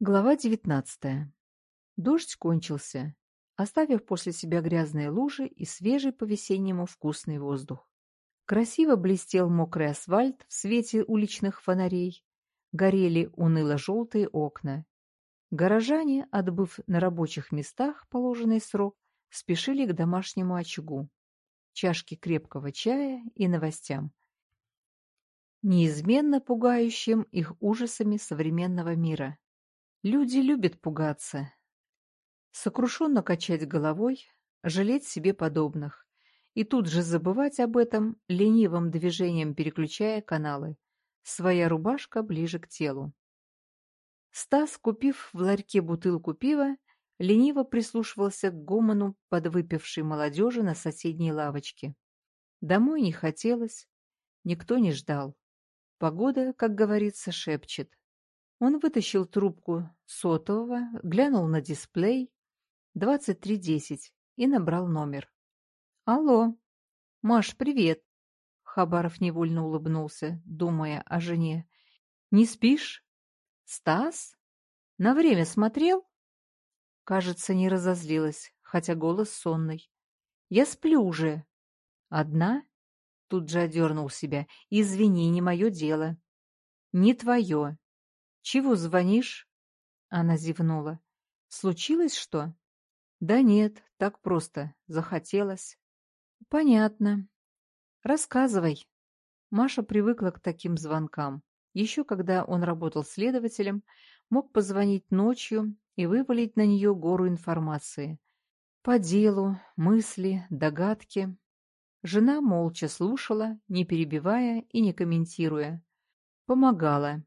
Глава девятнадцатая. Дождь кончился, оставив после себя грязные лужи и свежий по-весеннему вкусный воздух. Красиво блестел мокрый асфальт в свете уличных фонарей, горели уныло-желтые окна. Горожане, отбыв на рабочих местах положенный срок, спешили к домашнему очагу, чашке крепкого чая и новостям, неизменно пугающим их ужасами современного мира. Люди любят пугаться, сокрушенно качать головой, жалеть себе подобных и тут же забывать об этом, ленивым движением переключая каналы. Своя рубашка ближе к телу. Стас, купив в ларьке бутылку пива, лениво прислушивался к гомону подвыпившей молодежи на соседней лавочке. Домой не хотелось, никто не ждал. Погода, как говорится, шепчет. Он вытащил трубку сотового, глянул на дисплей 2310 и набрал номер. «Алло. Маш, привет!» Хабаров невольно улыбнулся, думая о жене. «Не спишь? Стас? На время смотрел?» Кажется, не разозлилась, хотя голос сонный. «Я сплю уже». «Одна?» Тут же одернул себя. «Извини, не мое дело». «Не твое. «Чего звонишь?» Она зевнула. «Случилось что?» «Да нет, так просто. Захотелось». «Понятно. Рассказывай». Маша привыкла к таким звонкам. Еще когда он работал следователем, мог позвонить ночью и вывалить на нее гору информации. По делу, мысли, догадки. Жена молча слушала, не перебивая и не комментируя. Помогала,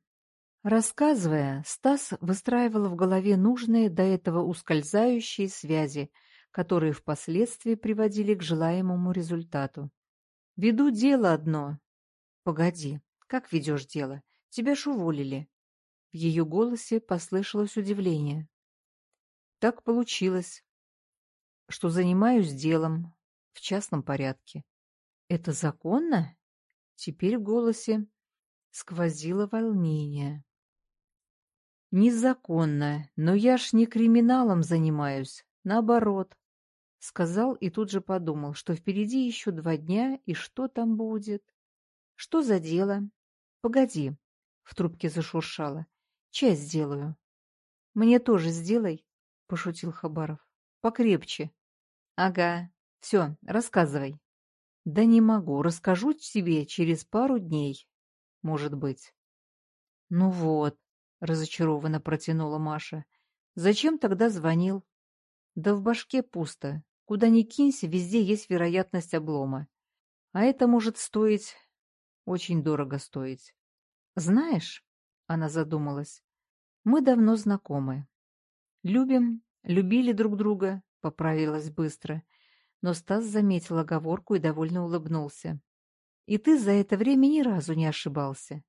Рассказывая, Стас выстраивал в голове нужные до этого ускользающие связи, которые впоследствии приводили к желаемому результату. «Веду дело одно». «Погоди, как ведешь дело? Тебя ж уволили». В ее голосе послышалось удивление. «Так получилось, что занимаюсь делом в частном порядке». «Это законно?» Теперь в голосе сквозило волнение. Незаконно, но я ж не криминалом занимаюсь, наоборот. Сказал и тут же подумал, что впереди еще два дня, и что там будет. Что за дело? Погоди, в трубке зашуршало. Чай сделаю. Мне тоже сделай, пошутил Хабаров. Покрепче. Ага, все, рассказывай. Да не могу, расскажу тебе через пару дней, может быть. Ну вот, разочарованно протянула Маша. Зачем тогда звонил? Да в башке пусто. Куда ни кинься, везде есть вероятность облома. А это может стоить... Очень дорого стоить. Знаешь, она задумалась, мы давно знакомы. Любим, любили друг друга, поправилась быстро. Но Стас заметил оговорку и довольно улыбнулся. И ты за это время ни разу не ошибался.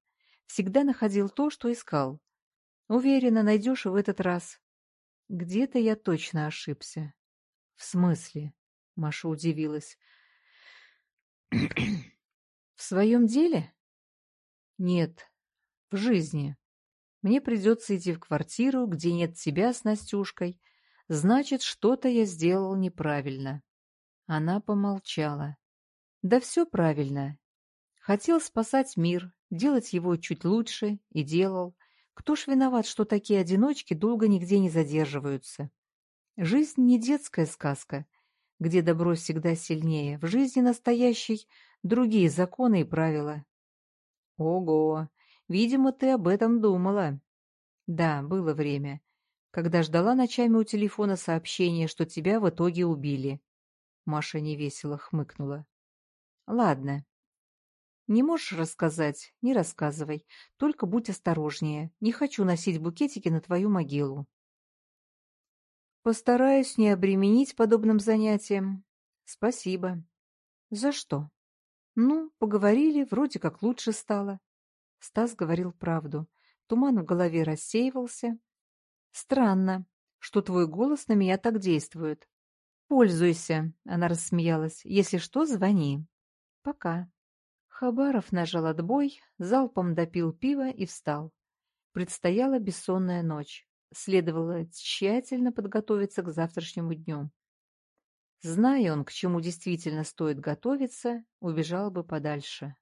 Всегда находил то, что искал. Уверена, найдешь в этот раз. Где-то я точно ошибся. В смысле? Маша удивилась. В своем деле? Нет, в жизни. Мне придется идти в квартиру, где нет тебя с Настюшкой. Значит, что-то я сделал неправильно. Она помолчала. Да все правильно. Хотел спасать мир, делать его чуть лучше, и делал. Кто ж виноват, что такие одиночки долго нигде не задерживаются? Жизнь не детская сказка, где добро всегда сильнее. В жизни настоящей другие законы и правила. Ого! Видимо, ты об этом думала. Да, было время, когда ждала ночами у телефона сообщения, что тебя в итоге убили. Маша невесело хмыкнула. Ладно, не можешь рассказать? Не рассказывай. Только будь осторожнее. Не хочу носить букетики на твою могилу. Постараюсь не обременить подобным занятием. Спасибо. За что? Ну, поговорили, вроде как лучше стало. Стас говорил правду. Туман в голове рассеивался. Странно, что твой голос на меня так действует. Пользуйся, она рассмеялась. Если что, звони. Пока. Хабаров нажал отбой, залпом допил пиво и встал. Предстояла бессонная ночь. следовало тщательно подготовиться к завтрашнему дню. Зная он, к чему действительно стоит готовиться, убежал бы подальше.